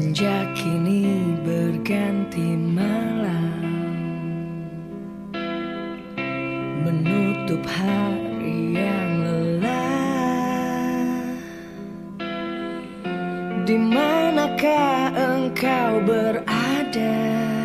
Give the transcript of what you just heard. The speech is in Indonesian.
Senja kini berganti malam. Menutup hari yang lelah. Di manakah engkau berada?